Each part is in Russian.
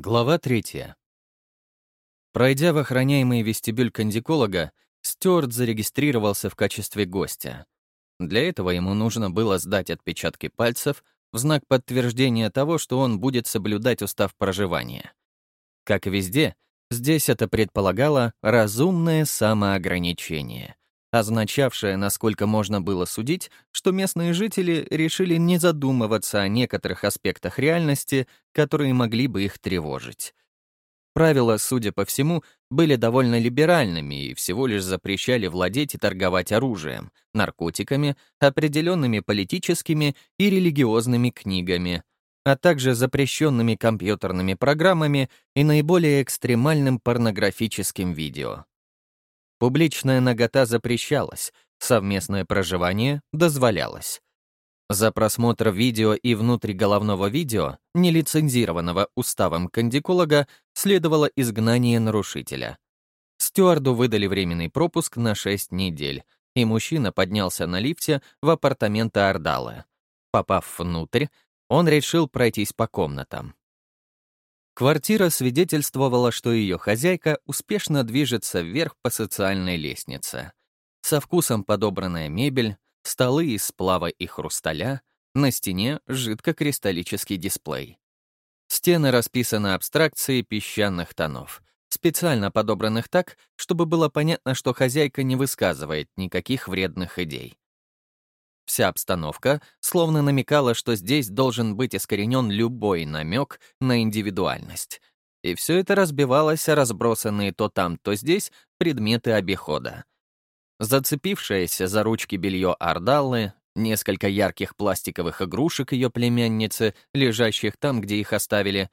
Глава третья. Пройдя в охраняемый вестибюль кондиколога, Стюарт зарегистрировался в качестве гостя. Для этого ему нужно было сдать отпечатки пальцев в знак подтверждения того, что он будет соблюдать устав проживания. Как и везде, здесь это предполагало разумное самоограничение, означавшее, насколько можно было судить, что местные жители решили не задумываться о некоторых аспектах реальности, которые могли бы их тревожить. Правила, судя по всему, были довольно либеральными и всего лишь запрещали владеть и торговать оружием, наркотиками, определенными политическими и религиозными книгами, а также запрещенными компьютерными программами и наиболее экстремальным порнографическим видео. Публичная нагота запрещалась, совместное проживание дозволялось. За просмотр видео и внутриголовного видео, нелицензированного уставом кандиколога, следовало изгнание нарушителя. Стюарду выдали временный пропуск на 6 недель, и мужчина поднялся на лифте в апартаменты Ардалы. Попав внутрь, он решил пройтись по комнатам. Квартира свидетельствовала, что ее хозяйка успешно движется вверх по социальной лестнице. Со вкусом подобранная мебель, столы из сплава и хрусталя, на стене жидкокристаллический дисплей. Стены расписаны абстракцией песчаных тонов, специально подобранных так, чтобы было понятно, что хозяйка не высказывает никаких вредных идей. Вся обстановка словно намекала, что здесь должен быть искоренен любой намек на индивидуальность. И все это разбивалось о разбросанные то там, то здесь предметы обихода. Зацепившееся за ручки белье Ардаллы, несколько ярких пластиковых игрушек ее племянницы, лежащих там, где их оставили,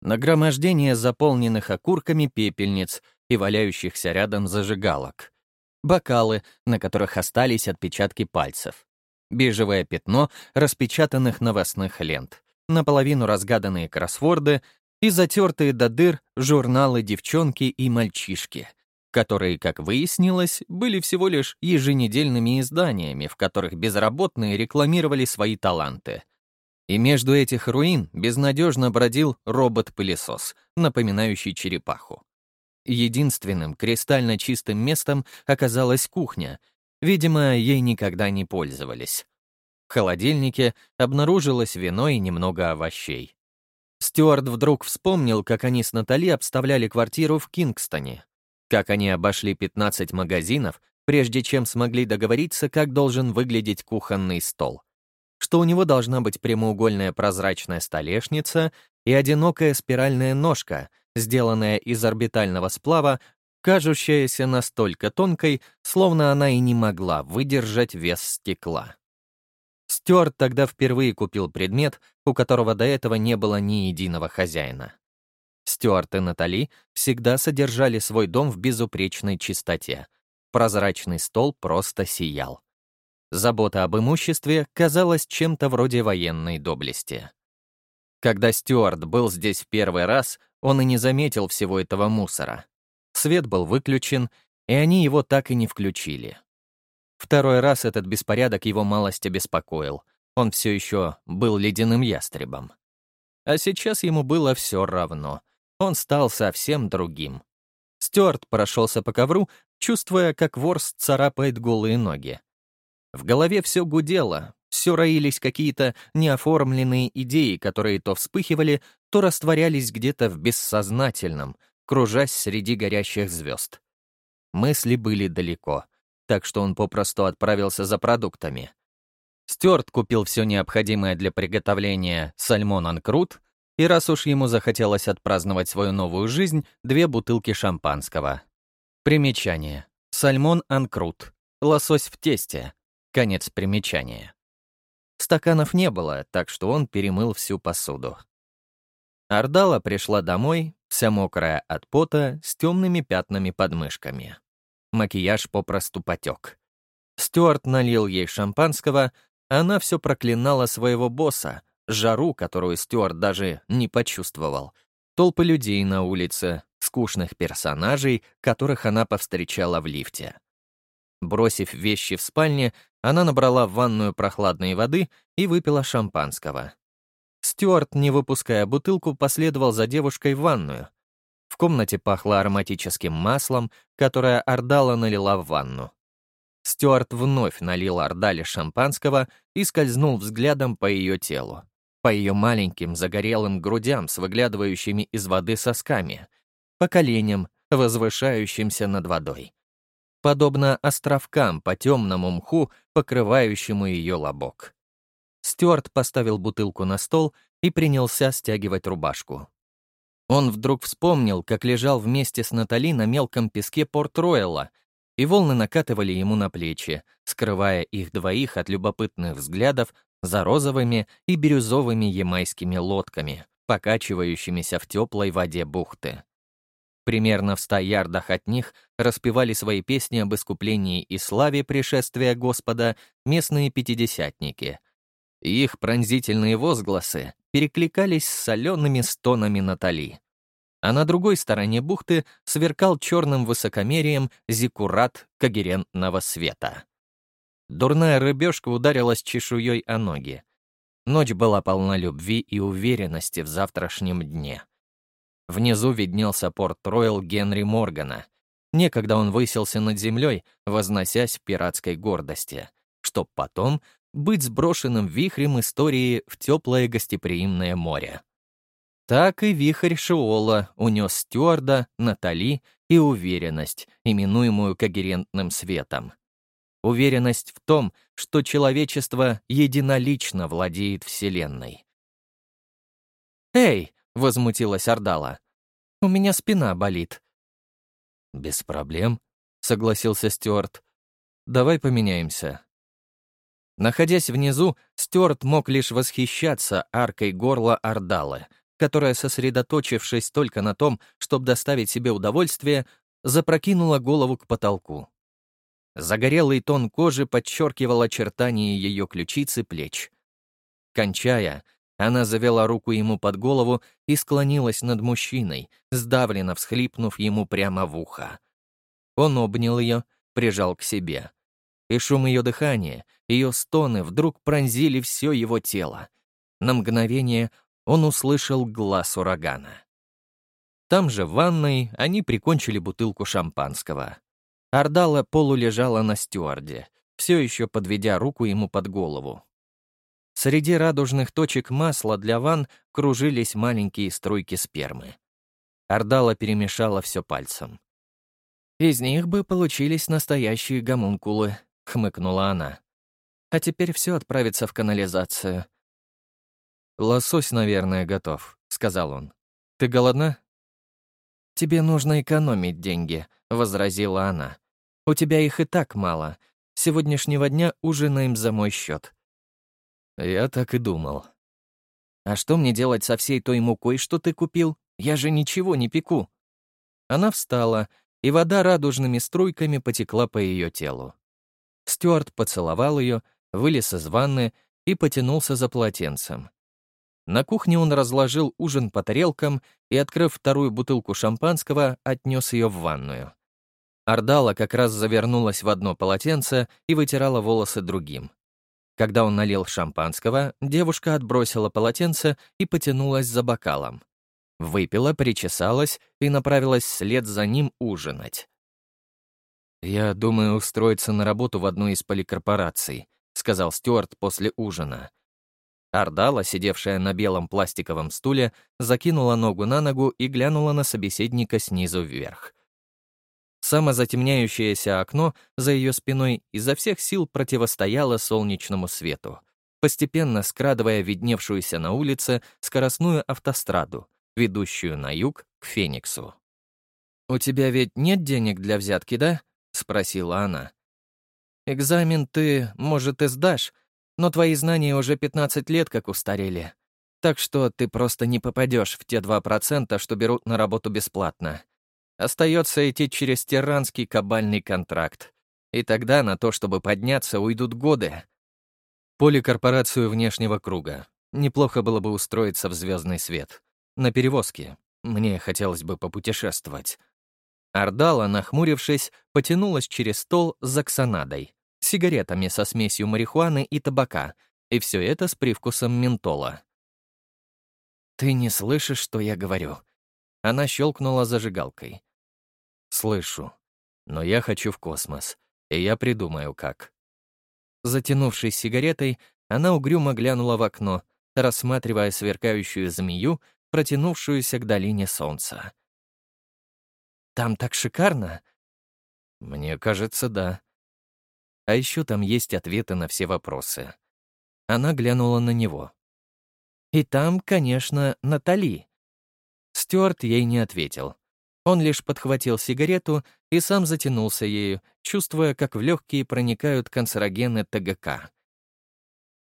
нагромождение заполненных окурками пепельниц и валяющихся рядом зажигалок, бокалы, на которых остались отпечатки пальцев, бежевое пятно распечатанных новостных лент, наполовину разгаданные кроссворды и затертые до дыр журналы «Девчонки» и «Мальчишки», которые, как выяснилось, были всего лишь еженедельными изданиями, в которых безработные рекламировали свои таланты. И между этих руин безнадежно бродил робот-пылесос, напоминающий черепаху. Единственным кристально чистым местом оказалась кухня, Видимо, ей никогда не пользовались. В холодильнике обнаружилось вино и немного овощей. Стюарт вдруг вспомнил, как они с Натали обставляли квартиру в Кингстоне, как они обошли 15 магазинов, прежде чем смогли договориться, как должен выглядеть кухонный стол, что у него должна быть прямоугольная прозрачная столешница и одинокая спиральная ножка, сделанная из орбитального сплава кажущаяся настолько тонкой, словно она и не могла выдержать вес стекла. Стюарт тогда впервые купил предмет, у которого до этого не было ни единого хозяина. Стюарт и Натали всегда содержали свой дом в безупречной чистоте. Прозрачный стол просто сиял. Забота об имуществе казалась чем-то вроде военной доблести. Когда Стюарт был здесь в первый раз, он и не заметил всего этого мусора. Свет был выключен, и они его так и не включили. Второй раз этот беспорядок его малость обеспокоил. Он все еще был ледяным ястребом. А сейчас ему было все равно. Он стал совсем другим. Стюарт прошелся по ковру, чувствуя, как ворс царапает голые ноги. В голове все гудело, все роились какие-то неоформленные идеи, которые то вспыхивали, то растворялись где-то в бессознательном, кружась среди горящих звезд. Мысли были далеко, так что он попросту отправился за продуктами. Стюарт купил все необходимое для приготовления сальмон анкрут, и раз уж ему захотелось отпраздновать свою новую жизнь, две бутылки шампанского. Примечание. Сальмон анкрут. Лосось в тесте. Конец примечания. Стаканов не было, так что он перемыл всю посуду. Ардала пришла домой, вся мокрая от пота, с темными пятнами под мышками. Макияж попросту потек. Стюарт налил ей шампанского, она все проклинала своего босса, жару, которую Стюарт даже не почувствовал, толпы людей на улице, скучных персонажей, которых она повстречала в лифте. Бросив вещи в спальне, она набрала в ванную прохладной воды и выпила шампанского. Стюарт, не выпуская бутылку, последовал за девушкой в ванную. В комнате пахло ароматическим маслом, которое Ардала налила в ванну. Стюарт вновь налил Ардале шампанского и скользнул взглядом по ее телу, по ее маленьким загорелым грудям с выглядывающими из воды сосками, по коленям, возвышающимся над водой. Подобно островкам по темному мху, покрывающему ее лобок. Стюарт поставил бутылку на стол и принялся стягивать рубашку. Он вдруг вспомнил, как лежал вместе с Натали на мелком песке Порт-Роyала, и волны накатывали ему на плечи, скрывая их двоих от любопытных взглядов за розовыми и бирюзовыми ямайскими лодками, покачивающимися в теплой воде бухты. Примерно в ста ярдах от них распевали свои песни об искуплении и славе пришествия Господа местные пятидесятники. Их пронзительные возгласы перекликались с солеными стонами Натали. А на другой стороне бухты сверкал черным высокомерием зиккурат когерентного света. Дурная рыбешка ударилась чешуей о ноги. Ночь была полна любви и уверенности в завтрашнем дне. Внизу виднелся порт Роyal Генри Моргана. Некогда он высился над землей, возносясь в пиратской гордости, чтоб потом быть сброшенным вихрем истории в теплое гостеприимное море. Так и вихрь Шиола унес стюарда, Натали и уверенность, именуемую когерентным светом. Уверенность в том, что человечество единолично владеет Вселенной. «Эй!» — возмутилась Ордала. «У меня спина болит». «Без проблем», — согласился Стюарт. «Давай поменяемся». Находясь внизу, Стюарт мог лишь восхищаться аркой горла Ордалы, которая, сосредоточившись только на том, чтобы доставить себе удовольствие, запрокинула голову к потолку. Загорелый тон кожи подчеркивал очертания ее ключиц и плеч. Кончая, она завела руку ему под голову и склонилась над мужчиной, сдавленно всхлипнув ему прямо в ухо. Он обнял ее, прижал к себе. И шум ее дыхания, ее стоны вдруг пронзили все его тело. На мгновение он услышал глаз урагана. Там же в ванной они прикончили бутылку шампанского. Ардала полулежала на стюарде, все еще подведя руку ему под голову. Среди радужных точек масла для ванн кружились маленькие струйки спермы. Ардала перемешала все пальцем. «Из них бы получились настоящие гомункулы», — хмыкнула она. «А теперь все отправится в канализацию». «Лосось, наверное, готов», — сказал он. «Ты голодна?» «Тебе нужно экономить деньги», — возразила она. «У тебя их и так мало. С сегодняшнего дня ужинаем за мой счет. Я так и думал. А что мне делать со всей той мукой, что ты купил? Я же ничего не пеку. Она встала, и вода радужными струйками потекла по ее телу. Стюарт поцеловал ее, вылез из ванны и потянулся за полотенцем. На кухне он разложил ужин по тарелкам и, открыв вторую бутылку шампанского, отнес ее в ванную. Ардала как раз завернулась в одно полотенце и вытирала волосы другим. Когда он налил шампанского, девушка отбросила полотенце и потянулась за бокалом. Выпила, причесалась и направилась вслед за ним ужинать. «Я думаю устроиться на работу в одной из поликорпораций», — сказал Стюарт после ужина. Ардала, сидевшая на белом пластиковом стуле, закинула ногу на ногу и глянула на собеседника снизу вверх. Самозатемняющееся окно за ее спиной изо всех сил противостояло солнечному свету, постепенно скрадывая видневшуюся на улице скоростную автостраду, ведущую на юг к Фениксу. «У тебя ведь нет денег для взятки, да?» — спросила она. «Экзамен ты, может, и сдашь, но твои знания уже 15 лет как устарели. Так что ты просто не попадешь в те 2%, что берут на работу бесплатно. Остается идти через тиранский кабальный контракт. И тогда на то, чтобы подняться, уйдут годы. Поликорпорацию внешнего круга. Неплохо было бы устроиться в звездный свет. На перевозке. Мне хотелось бы попутешествовать. Ардала, нахмурившись, потянулась через стол за ксанадой, сигаретами со смесью марихуаны и табака, и все это с привкусом ментола. «Ты не слышишь, что я говорю?» Она щелкнула зажигалкой. «Слышу. Но я хочу в космос, и я придумаю, как». Затянувшись сигаретой, она угрюмо глянула в окно, рассматривая сверкающую змею, протянувшуюся к долине солнца. «Там так шикарно!» «Мне кажется, да. А еще там есть ответы на все вопросы». Она глянула на него. «И там, конечно, Натали». Стюарт ей не ответил. Он лишь подхватил сигарету и сам затянулся ею, чувствуя, как в легкие проникают канцерогены ТГК.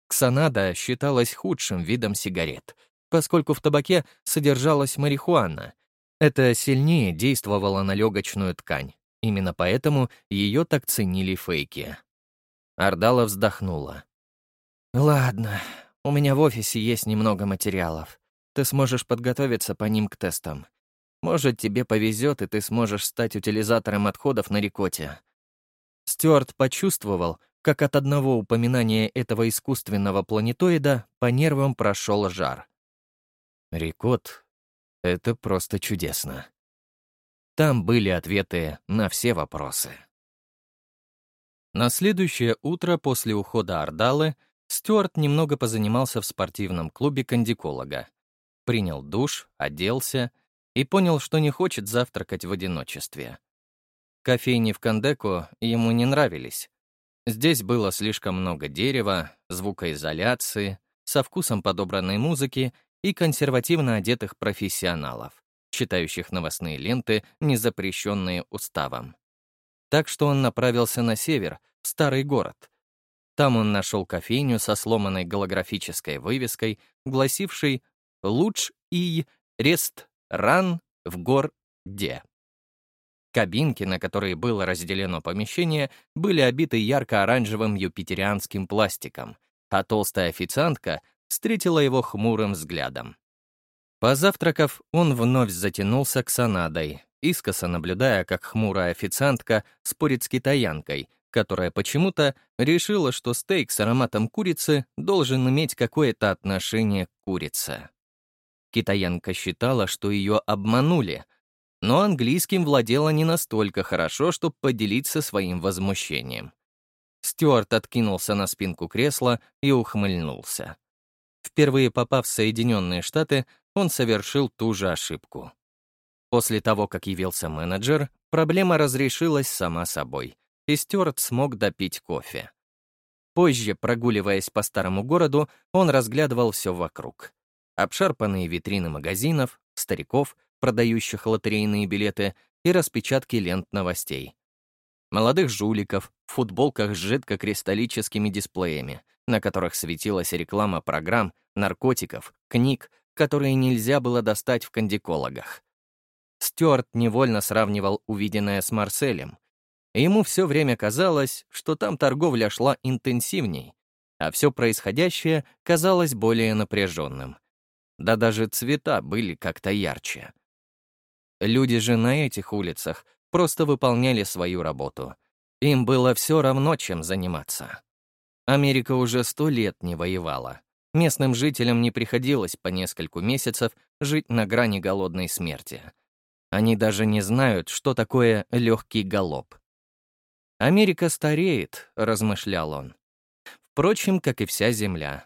Ксанада считалась худшим видом сигарет, поскольку в табаке содержалась марихуана. Это сильнее действовало на легочную ткань. Именно поэтому ее так ценили фейки. Ардала вздохнула. «Ладно, у меня в офисе есть немного материалов. Ты сможешь подготовиться по ним к тестам. Может, тебе повезет, и ты сможешь стать утилизатором отходов на Рикоте». Стюарт почувствовал, как от одного упоминания этого искусственного планетоида по нервам прошел жар. Рикот — это просто чудесно. Там были ответы на все вопросы. На следующее утро после ухода Ардалы Стюарт немного позанимался в спортивном клубе кандиколога. Принял душ, оделся и понял, что не хочет завтракать в одиночестве. Кофейни в Кандеко ему не нравились. Здесь было слишком много дерева, звукоизоляции, со вкусом подобранной музыки и консервативно одетых профессионалов, читающих новостные ленты, не запрещенные уставом. Так что он направился на север, в старый город. Там он нашел кофейню со сломанной голографической вывеской, гласившей «Луч и рест ран в гор-де». Кабинки, на которые было разделено помещение, были обиты ярко-оранжевым юпитерианским пластиком, а толстая официантка встретила его хмурым взглядом. Позавтракав, он вновь затянулся к санадой, искоса наблюдая, как хмурая официантка спорит с китаянкой, которая почему-то решила, что стейк с ароматом курицы должен иметь какое-то отношение к курице. Китаянка считала, что ее обманули, но английским владела не настолько хорошо, чтобы поделиться своим возмущением. Стюарт откинулся на спинку кресла и ухмыльнулся. Впервые попав в Соединенные Штаты, он совершил ту же ошибку. После того, как явился менеджер, проблема разрешилась сама собой, и Стюарт смог допить кофе. Позже, прогуливаясь по старому городу, он разглядывал все вокруг. Обшарпанные витрины магазинов, стариков, продающих лотерейные билеты, и распечатки лент новостей. Молодых жуликов в футболках с жидкокристаллическими дисплеями, на которых светилась реклама программ, наркотиков, книг, которые нельзя было достать в кандикологах. Стюарт невольно сравнивал увиденное с Марселем. Ему все время казалось, что там торговля шла интенсивней, а все происходящее казалось более напряженным. Да даже цвета были как-то ярче. Люди же на этих улицах просто выполняли свою работу. Им было все равно, чем заниматься. Америка уже сто лет не воевала. Местным жителям не приходилось по нескольку месяцев жить на грани голодной смерти. Они даже не знают, что такое легкий галоп. «Америка стареет», — размышлял он. Впрочем, как и вся Земля.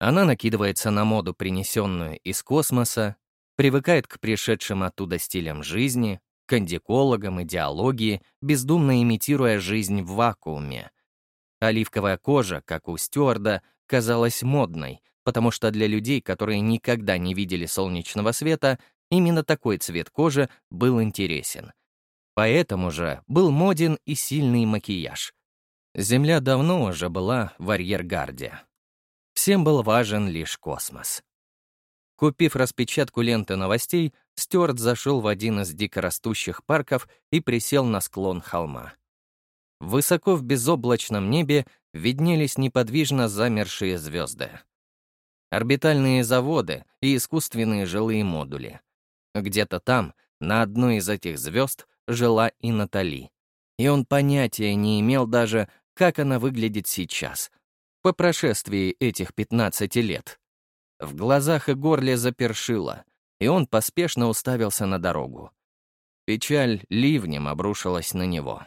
Она накидывается на моду, принесенную из космоса, привыкает к пришедшим оттуда стилям жизни, к андикологам, идеологии, бездумно имитируя жизнь в вакууме. Оливковая кожа, как у стюарда, казалась модной, потому что для людей, которые никогда не видели солнечного света, именно такой цвет кожи был интересен. Поэтому же был моден и сильный макияж. Земля давно уже была в арьергарде. Всем был важен лишь космос. Купив распечатку ленты новостей, Стюарт зашел в один из дикорастущих парков и присел на склон холма. Высоко в безоблачном небе виднелись неподвижно замершие звезды. Орбитальные заводы и искусственные жилые модули. Где-то там, на одной из этих звезд, жила и Натали. И он понятия не имел даже, как она выглядит сейчас, по прошествии этих 15 лет. В глазах и горле запершило, и он поспешно уставился на дорогу. Печаль ливнем обрушилась на него.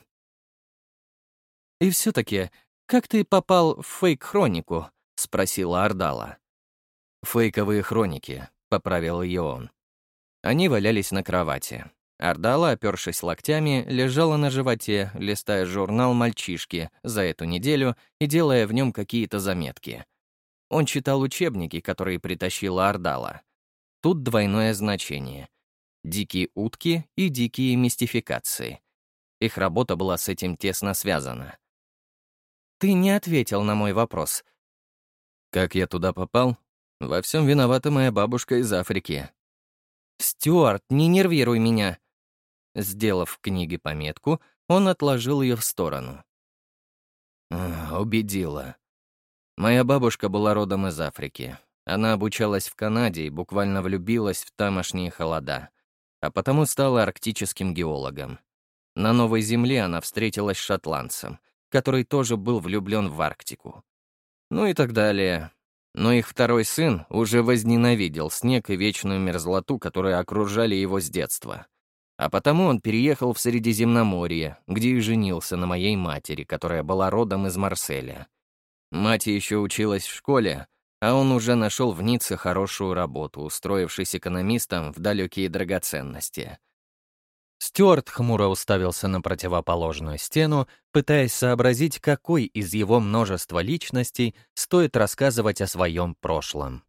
«И все-таки, как ты попал в фейк-хронику?» — спросила Ардала. «Фейковые хроники», — поправил ее он. Они валялись на кровати. Ардала, опершись локтями, лежала на животе, листая журнал «Мальчишки» за эту неделю и делая в нем какие-то заметки. Он читал учебники, которые притащила Ардала. Тут двойное значение. Дикие утки и дикие мистификации. Их работа была с этим тесно связана. «Ты не ответил на мой вопрос». «Как я туда попал? Во всем виновата моя бабушка из Африки». «Стюарт, не нервируй меня», Сделав в книге пометку, он отложил ее в сторону. «Убедила. Моя бабушка была родом из Африки. Она обучалась в Канаде и буквально влюбилась в тамошние холода, а потому стала арктическим геологом. На Новой Земле она встретилась с шотландцем, который тоже был влюблен в Арктику. Ну и так далее. Но их второй сын уже возненавидел снег и вечную мерзлоту, которые окружали его с детства — а потому он переехал в Средиземноморье, где и женился на моей матери, которая была родом из Марселя. Мать еще училась в школе, а он уже нашел в Ницце хорошую работу, устроившись экономистом в далекие драгоценности. Стюарт хмуро уставился на противоположную стену, пытаясь сообразить, какой из его множества личностей стоит рассказывать о своем прошлом.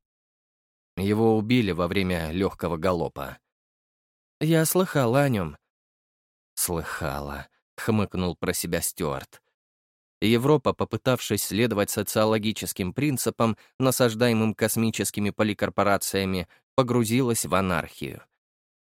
Его убили во время легкого галопа. «Я слыхала о нем». «Слыхала», — хмыкнул про себя Стюарт. Европа, попытавшись следовать социологическим принципам, насаждаемым космическими поликорпорациями, погрузилась в анархию.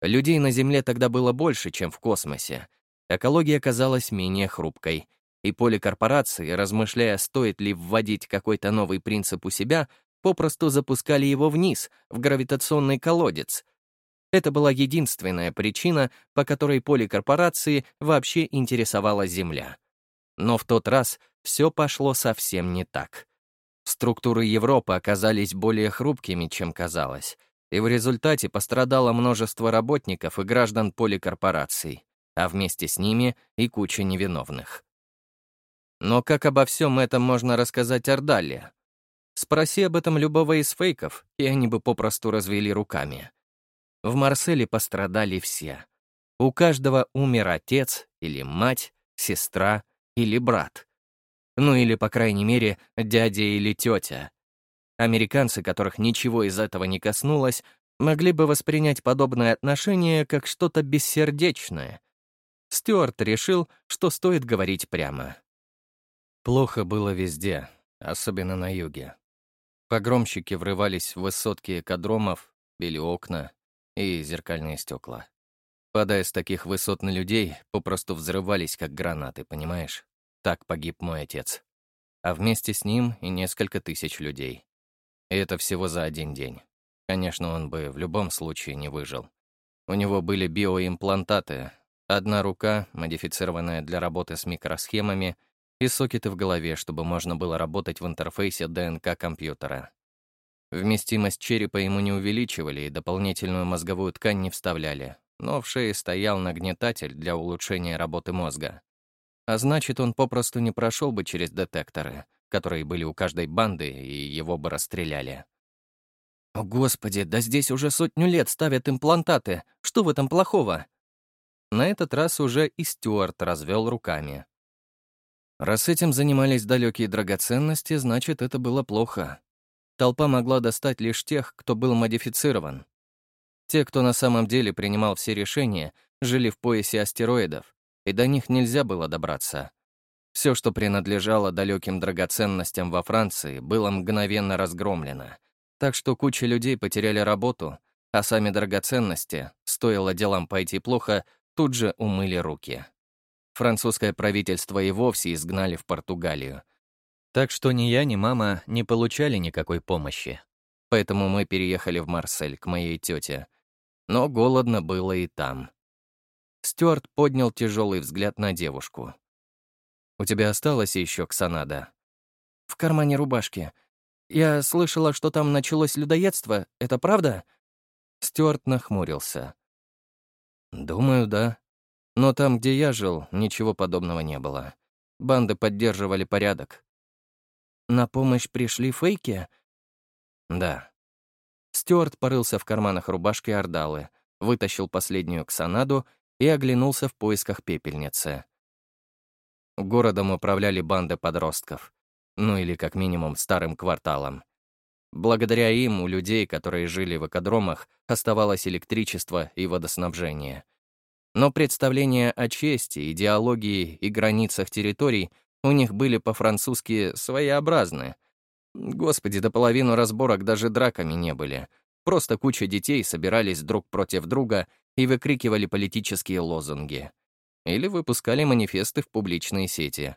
Людей на Земле тогда было больше, чем в космосе. Экология казалась менее хрупкой, и поликорпорации, размышляя, стоит ли вводить какой-то новый принцип у себя, попросту запускали его вниз, в гравитационный колодец, это была единственная причина, по которой поликорпорации вообще интересовала Земля. Но в тот раз все пошло совсем не так. Структуры Европы оказались более хрупкими, чем казалось, и в результате пострадало множество работников и граждан поликорпораций, а вместе с ними и куча невиновных. Но как обо всем этом можно рассказать Ордалия? Спроси об этом любого из фейков, и они бы попросту развели руками. В Марселе пострадали все. У каждого умер отец или мать, сестра или брат. Ну или, по крайней мере, дядя или тетя. Американцы, которых ничего из этого не коснулось, могли бы воспринять подобное отношение как что-то бессердечное. Стюарт решил, что стоит говорить прямо. Плохо было везде, особенно на юге. Погромщики врывались в высотки кадромов, били окна, и зеркальные стекла. Падая с таких высот на людей, попросту взрывались, как гранаты, понимаешь? Так погиб мой отец. А вместе с ним и несколько тысяч людей. И это всего за один день. Конечно, он бы в любом случае не выжил. У него были биоимплантаты, одна рука, модифицированная для работы с микросхемами, и сокеты в голове, чтобы можно было работать в интерфейсе ДНК компьютера. Вместимость черепа ему не увеличивали и дополнительную мозговую ткань не вставляли, но в шее стоял нагнетатель для улучшения работы мозга. А значит, он попросту не прошел бы через детекторы, которые были у каждой банды, и его бы расстреляли. «О, Господи, да здесь уже сотню лет ставят имплантаты. Что в этом плохого?» На этот раз уже и Стюарт развел руками. Раз этим занимались далекие драгоценности, значит, это было плохо толпа могла достать лишь тех, кто был модифицирован. Те, кто на самом деле принимал все решения, жили в поясе астероидов, и до них нельзя было добраться. Все, что принадлежало далеким драгоценностям во Франции, было мгновенно разгромлено, так что куча людей потеряли работу, а сами драгоценности, стоило делам пойти плохо, тут же умыли руки. Французское правительство и вовсе изгнали в Португалию, так что ни я, ни мама не получали никакой помощи. Поэтому мы переехали в Марсель к моей тете. Но голодно было и там. Стюарт поднял тяжелый взгляд на девушку. «У тебя осталось еще ксанада?» «В кармане рубашки. Я слышала, что там началось людоедство. Это правда?» Стюарт нахмурился. «Думаю, да. Но там, где я жил, ничего подобного не было. Банды поддерживали порядок». «На помощь пришли фейки?» «Да». Стюарт порылся в карманах рубашки Ордалы, вытащил последнюю ксанаду и оглянулся в поисках пепельницы. Городом управляли банды подростков. Ну или как минимум старым кварталом. Благодаря им у людей, которые жили в экодромах, оставалось электричество и водоснабжение. Но представления о чести, идеологии и границах территорий у них были по-французски своеобразны. Господи, до половины разборок даже драками не были. Просто куча детей собирались друг против друга и выкрикивали политические лозунги. Или выпускали манифесты в публичные сети.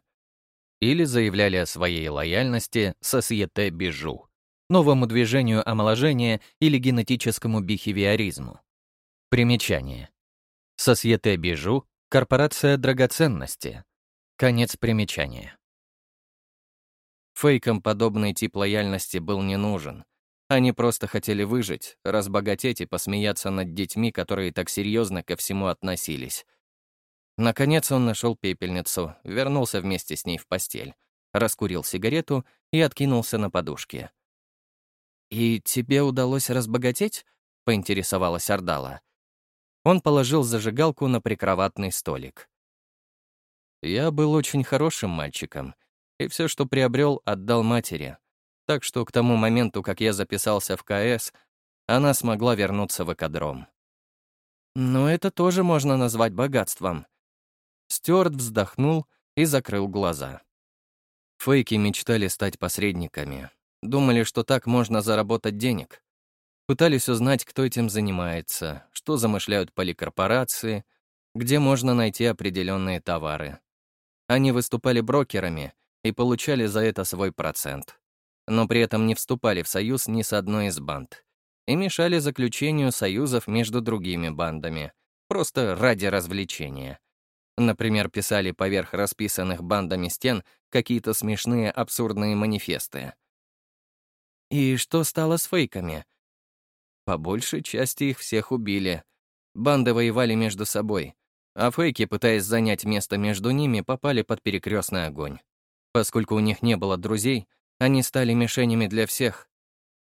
Или заявляли о своей лояльности «Сосьете Бижу» новому движению омоложения или генетическому бихевиоризму. Примечание. Сосьете Бижу — корпорация драгоценности. Конец примечания. Фейкам подобный тип лояльности был не нужен. Они просто хотели выжить, разбогатеть и посмеяться над детьми, которые так серьезно ко всему относились. Наконец он нашел пепельницу, вернулся вместе с ней в постель, раскурил сигарету и откинулся на подушке. «И тебе удалось разбогатеть?» — поинтересовалась Ордала. Он положил зажигалку на прикроватный столик. «Я был очень хорошим мальчиком, и все, что приобрел, отдал матери. Так что к тому моменту, как я записался в КС, она смогла вернуться в экодром». «Но это тоже можно назвать богатством». Стюарт вздохнул и закрыл глаза. Фейки мечтали стать посредниками, Думали, что так можно заработать денег. Пытались узнать, кто этим занимается, что замышляют поликорпорации, где можно найти определенные товары. Они выступали брокерами и получали за это свой процент. Но при этом не вступали в союз ни с одной из банд и мешали заключению союзов между другими бандами, просто ради развлечения. Например, писали поверх расписанных бандами стен какие-то смешные абсурдные манифесты. И что стало с фейками? По большей части их всех убили. Банды воевали между собой, а фейки, пытаясь занять место между ними, попали под перекрестный огонь. Поскольку у них не было друзей, они стали мишенями для всех.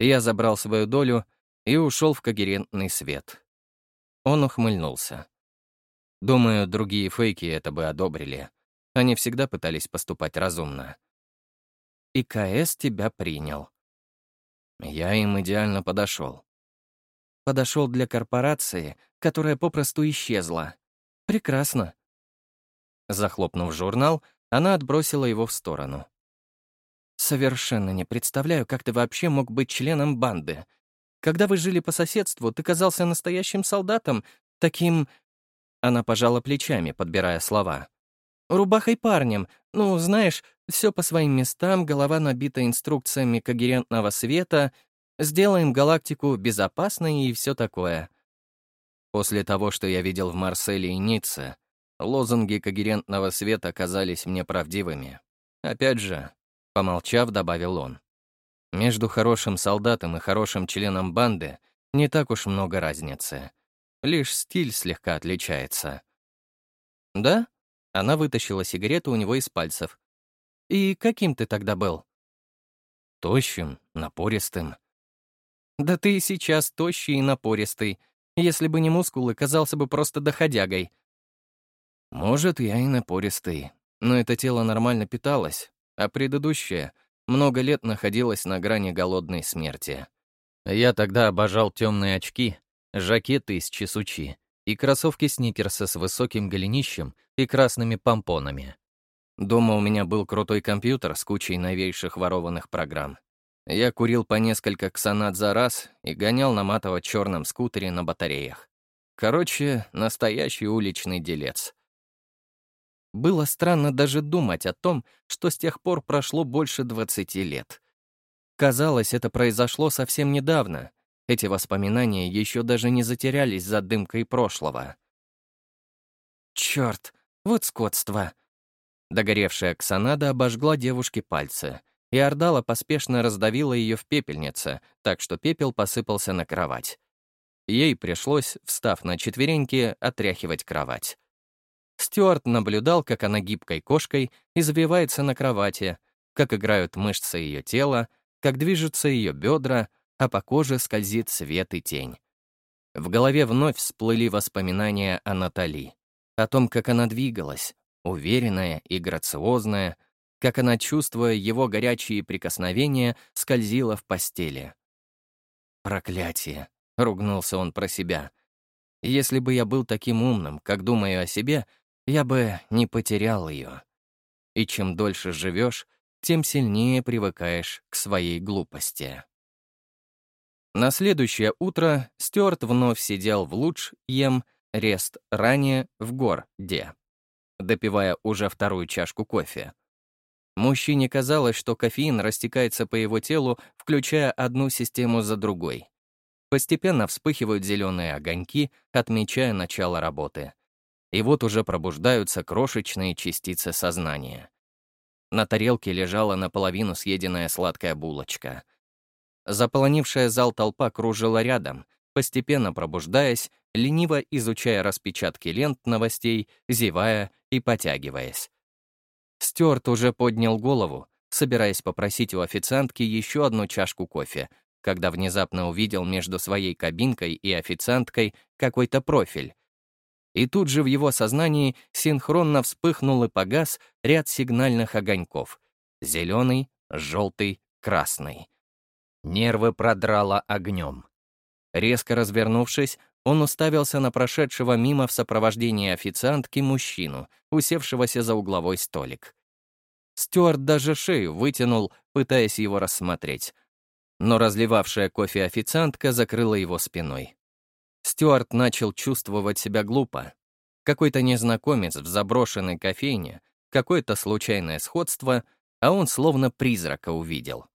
Я забрал свою долю и ушел в когерентный свет. Он ухмыльнулся. Думаю, другие фейки это бы одобрили. Они всегда пытались поступать разумно. И КС тебя принял. Я им идеально подошел. Подошел для корпорации, которая попросту исчезла. Прекрасно. Захлопнув журнал, она отбросила его в сторону. «Совершенно не представляю, как ты вообще мог быть членом банды. Когда вы жили по соседству, ты казался настоящим солдатом, таким...» Она пожала плечами, подбирая слова. «Рубахой парнем. Ну, знаешь, все по своим местам, голова набита инструкциями когерентного света, сделаем галактику безопасной и все такое. После того, что я видел в Марселе и Ницце, лозунги когерентного света казались мне правдивыми. Опять же, помолчав, добавил он. Между хорошим солдатом и хорошим членом банды не так уж много разницы. Лишь стиль слегка отличается. «Да?» Она вытащила сигарету у него из пальцев, и каким ты тогда был? Тощим, напористым. Да ты и сейчас тощий и напористый. Если бы не мускулы, казался бы просто доходягой. Может, я и напористый, но это тело нормально питалось, а предыдущее много лет находилось на грани голодной смерти. Я тогда обожал темные очки, жакеты из чесучи и кроссовки сникерса с высоким голенищем и красными помпонами. Дома у меня был крутой компьютер с кучей новейших ворованных программ. Я курил по несколько ксанат за раз и гонял на матово-черном скутере на батареях. Короче, настоящий уличный делец. Было странно даже думать о том, что с тех пор прошло больше 20 лет. Казалось, это произошло совсем недавно. Эти воспоминания еще даже не затерялись за дымкой прошлого. Черт, вот скотство. Догоревшая Ксанада обожгла девушке пальцы, и Ордала поспешно раздавила ее в пепельнице, так что пепел посыпался на кровать. Ей пришлось, встав на четвереньки, отряхивать кровать. Стюарт наблюдал, как она гибкой кошкой извивается на кровати, как играют мышцы ее тела, как движутся ее бедра, а по коже скользит свет и тень. В голове вновь всплыли воспоминания о Натали, о том, как она двигалась, уверенная и грациозная, как она, чувствуя его горячие прикосновения, скользила в постели. Проклятие! — ругнулся он про себя. «Если бы я был таким умным, как думаю о себе, я бы не потерял ее. И чем дольше живешь, тем сильнее привыкаешь к своей глупости». На следующее утро Стюарт вновь сидел в луч, ем, рест ранее в гор, где, допивая уже вторую чашку кофе. Мужчине казалось, что кофеин растекается по его телу, включая одну систему за другой. Постепенно вспыхивают зеленые огоньки, отмечая начало работы. И вот уже пробуждаются крошечные частицы сознания. На тарелке лежала наполовину съеденная сладкая булочка. Заполонившая зал толпа кружила рядом, постепенно пробуждаясь, лениво изучая распечатки лент новостей, зевая и потягиваясь. Стюарт уже поднял голову, собираясь попросить у официантки еще одну чашку кофе, когда внезапно увидел между своей кабинкой и официанткой какой-то профиль. И тут же в его сознании синхронно вспыхнул и погас ряд сигнальных огоньков. Зеленый, желтый, красный. Нервы продрало огнем. Резко развернувшись, он уставился на прошедшего мимо в сопровождении официантки мужчину, усевшегося за угловой столик. Стюарт даже шею вытянул, пытаясь его рассмотреть — но разливавшая кофе официантка закрыла его спиной. Стюарт начал чувствовать себя глупо. Какой-то незнакомец в заброшенной кофейне, какое-то случайное сходство, а он словно призрака увидел.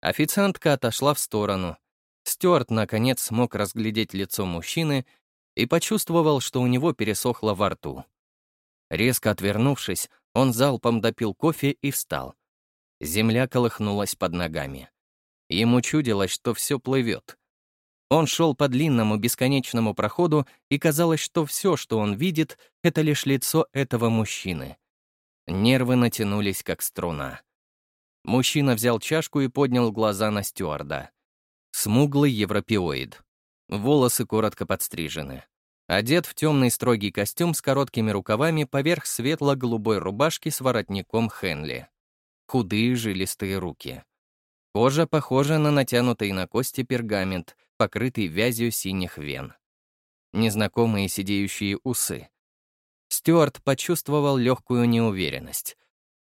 Официантка отошла в сторону. Стюарт, наконец, смог разглядеть лицо мужчины и почувствовал, что у него пересохло во рту. Резко отвернувшись, он залпом допил кофе и встал. Земля колыхнулась под ногами. Ему чудилось, что все плывет. Он шел по длинному бесконечному проходу, и казалось, что все, что он видит, — это лишь лицо этого мужчины. Нервы натянулись, как струна. Мужчина взял чашку и поднял глаза на стюарда. Смуглый европеоид. Волосы коротко подстрижены. Одет в темный строгий костюм с короткими рукавами поверх светло-голубой рубашки с воротником Хенли. Худые жилистые руки. Кожа похожа на натянутый на кости пергамент, покрытый вязью синих вен. Незнакомые сидеющие усы. Стюарт почувствовал легкую неуверенность.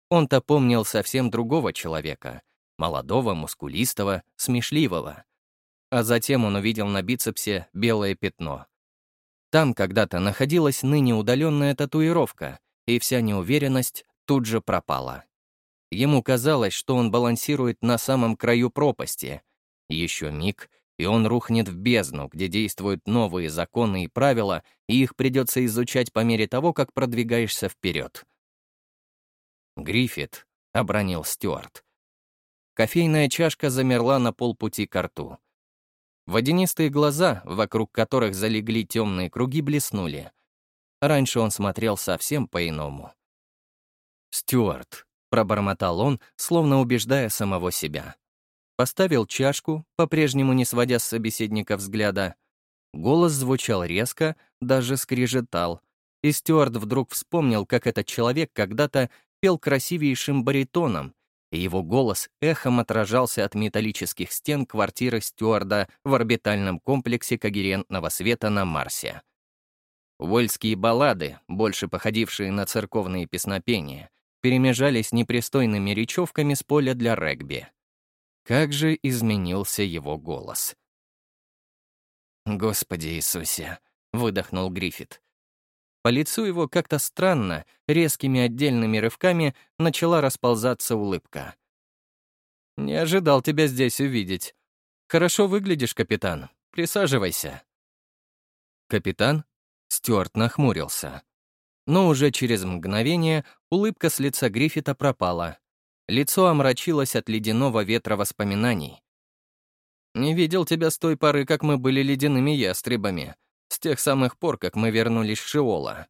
Он-то помнил совсем другого человека, молодого, мускулистого, смешливого. А затем он увидел на бицепсе белое пятно. Там когда-то находилась ныне удаленная татуировка, и вся неуверенность тут же пропала. Ему казалось, что он балансирует на самом краю пропасти. Еще миг, и он рухнет в бездну, где действуют новые законы и правила, и их придется изучать по мере того, как продвигаешься вперед. «Гриффит», — обронил Стюарт. Кофейная чашка замерла на полпути к рту. Водянистые глаза, вокруг которых залегли темные круги, блеснули. Раньше он смотрел совсем по-иному. «Стюарт», — пробормотал он, словно убеждая самого себя. Поставил чашку, по-прежнему не сводя с собеседника взгляда. Голос звучал резко, даже скрежетал. И Стюарт вдруг вспомнил, как этот человек когда-то пел красивейшим баритоном, и его голос эхом отражался от металлических стен квартиры Стюарда в орбитальном комплексе когерентного света на Марсе. Вольские баллады, больше походившие на церковные песнопения, перемежались непристойными речевками с поля для регби. Как же изменился его голос. «Господи Иисусе!» — выдохнул Гриффит. По лицу его как-то странно, резкими отдельными рывками начала расползаться улыбка. «Не ожидал тебя здесь увидеть. Хорошо выглядишь, капитан. Присаживайся». «Капитан?» — Стюарт нахмурился. Но уже через мгновение улыбка с лица Гриффита пропала. Лицо омрачилось от ледяного ветра воспоминаний. «Не видел тебя с той поры, как мы были ледяными ястребами, с тех самых пор, как мы вернулись в Шиола.